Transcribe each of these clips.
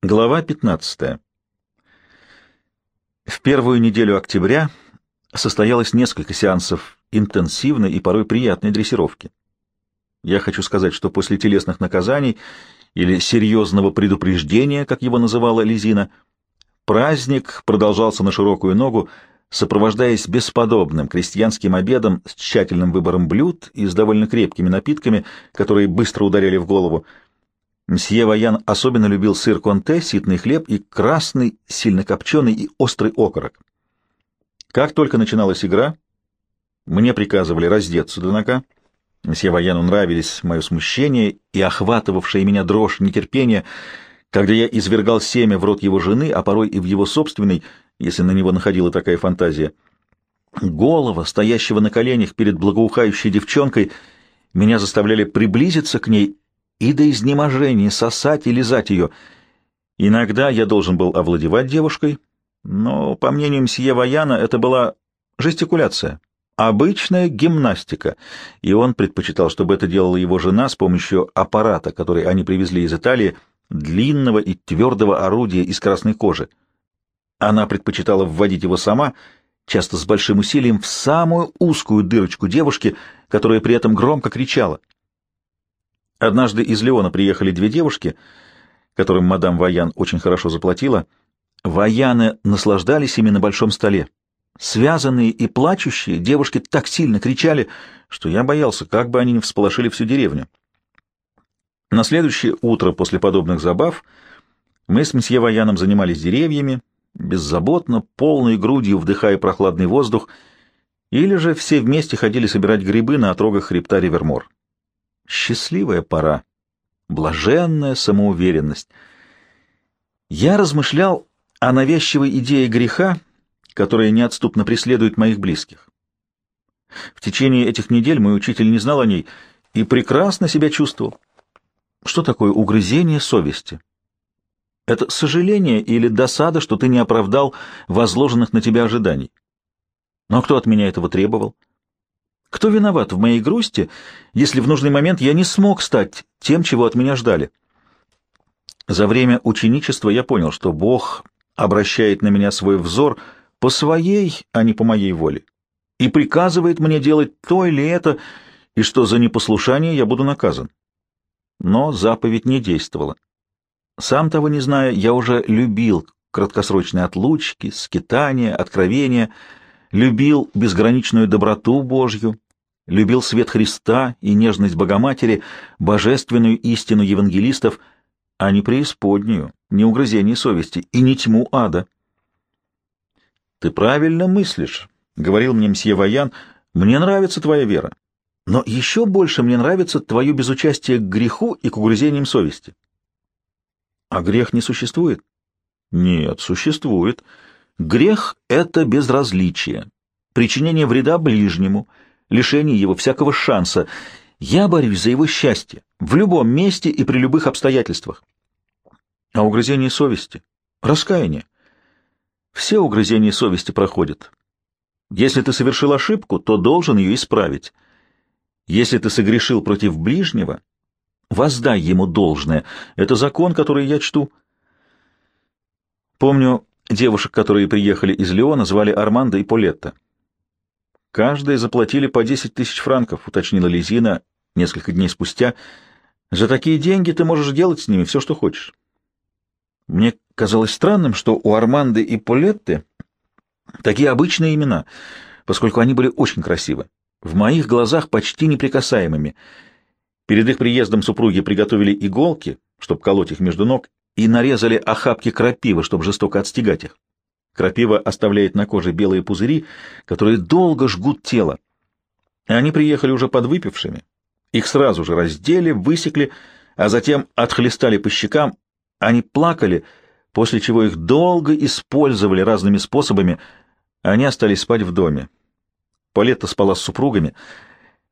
Глава 15. В первую неделю октября состоялось несколько сеансов интенсивной и порой приятной дрессировки. Я хочу сказать, что после телесных наказаний или серьезного предупреждения, как его называла Лизина, праздник продолжался на широкую ногу, сопровождаясь бесподобным крестьянским обедом с тщательным выбором блюд и с довольно крепкими напитками, которые быстро ударяли в голову, Мсье Ваян особенно любил сыр конте, ситный хлеб и красный, сильно копченый и острый окорок. Как только начиналась игра, мне приказывали раздеться до нога. Мсье Ваяну нравились мое смущение и охватывавшая меня дрожь нетерпения, когда я извергал семя в рот его жены, а порой и в его собственный, если на него находила такая фантазия. Голова, стоящего на коленях перед благоухающей девчонкой, меня заставляли приблизиться к ней и до изнеможения сосать и лизать ее. Иногда я должен был овладевать девушкой, но, по мнению мсье Ваяна, это была жестикуляция, обычная гимнастика, и он предпочитал, чтобы это делала его жена с помощью аппарата, который они привезли из Италии, длинного и твердого орудия из красной кожи. Она предпочитала вводить его сама, часто с большим усилием, в самую узкую дырочку девушки, которая при этом громко кричала — Однажды из Леона приехали две девушки, которым мадам Ваян очень хорошо заплатила. Ваяны наслаждались ими на большом столе. Связанные и плачущие, девушки так сильно кричали, что я боялся, как бы они не всполошили всю деревню. На следующее утро после подобных забав мы с мсье Ваяном занимались деревьями, беззаботно, полной грудью вдыхая прохладный воздух, или же все вместе ходили собирать грибы на отрогах хребта Ривермор. Счастливая пора, блаженная самоуверенность. Я размышлял о навязчивой идее греха, которая неотступно преследует моих близких. В течение этих недель мой учитель не знал о ней и прекрасно себя чувствовал. Что такое угрызение совести? Это сожаление или досада, что ты не оправдал возложенных на тебя ожиданий. Но кто от меня этого требовал? Кто виноват в моей грусти, если в нужный момент я не смог стать тем, чего от меня ждали? За время ученичества я понял, что Бог обращает на меня свой взор по своей, а не по моей воле, и приказывает мне делать то или это, и что за непослушание я буду наказан. Но заповедь не действовала. Сам того не зная, я уже любил краткосрочные отлучки, скитания, откровения — любил безграничную доброту Божью, любил свет Христа и нежность Богоматери, божественную истину евангелистов, а не преисподнюю, не угрызение совести и не тьму ада. «Ты правильно мыслишь», — говорил мне мсье Ваян, — «мне нравится твоя вера, но еще больше мне нравится твое безучастие к греху и к угрызениям совести». «А грех не существует?» «Нет, существует». Грех — это безразличие, причинение вреда ближнему, лишение его всякого шанса. Я борюсь за его счастье в любом месте и при любых обстоятельствах. А угрызение совести? Раскаяние. Все угрызения совести проходят. Если ты совершил ошибку, то должен ее исправить. Если ты согрешил против ближнего, воздай ему должное. Это закон, который я чту. Помню, Девушек, которые приехали из Леона, звали Армандо и Полетта. Каждые заплатили по 10 тысяч франков, уточнила Лизина несколько дней спустя. За такие деньги ты можешь делать с ними все, что хочешь. Мне казалось странным, что у Арманды и Полетты такие обычные имена, поскольку они были очень красивы, в моих глазах почти неприкасаемыми. Перед их приездом супруги приготовили иголки, чтобы колоть их между ног, и нарезали охапки крапивы, чтобы жестоко отстегать их. Крапива оставляет на коже белые пузыри, которые долго жгут тело. Они приехали уже подвыпившими. Их сразу же раздели, высекли, а затем отхлестали по щекам. Они плакали, после чего их долго использовали разными способами. Они остались спать в доме. Полетта спала с супругами.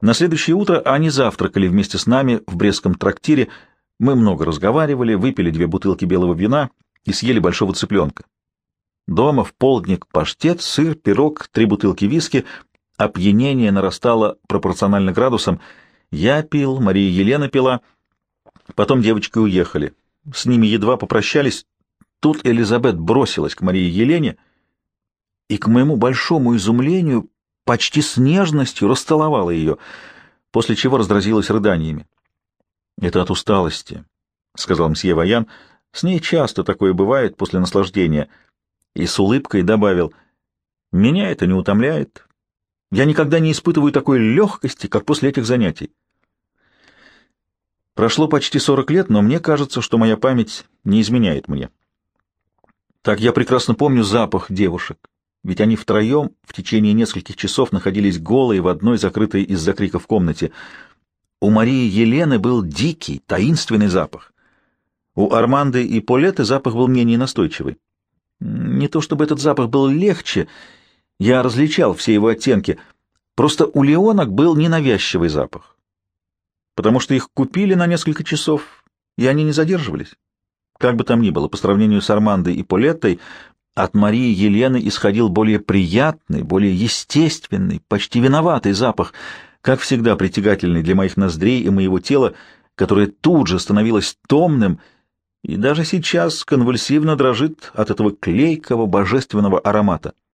На следующее утро они завтракали вместе с нами в Брестском трактире, мы много разговаривали, выпили две бутылки белого вина и съели большого цыпленка. Дома в полдник паштет, сыр, пирог, три бутылки виски. Опьянение нарастало пропорционально градусам. Я пил, Мария Елена пила. Потом девочки уехали. С ними едва попрощались, Тут Элизабет бросилась к Марии Елене и, к моему большому изумлению, почти с нежностью расцеловала ее, после чего раздразилась рыданиями. — Это от усталости, — сказал мсье Ваян. — С ней часто такое бывает после наслаждения. И с улыбкой добавил, — Меня это не утомляет. Я никогда не испытываю такой легкости, как после этих занятий. Прошло почти сорок лет, но мне кажется, что моя память не изменяет мне. Так я прекрасно помню запах девушек, ведь они втроем в течение нескольких часов находились голые в одной закрытой из-за криков комнате. У Марии Елены был дикий, таинственный запах. У Арманды и Полеты запах был менее настойчивый. Не то чтобы этот запах был легче, я различал все его оттенки, просто у Леонок был ненавязчивый запах, потому что их купили на несколько часов, и они не задерживались. Как бы там ни было, по сравнению с Армандой и Полеттой, от Марии Елены исходил более приятный, более естественный, почти виноватый запах, как всегда притягательный для моих ноздрей и моего тела, которое тут же становилось томным и даже сейчас конвульсивно дрожит от этого клейкого божественного аромата.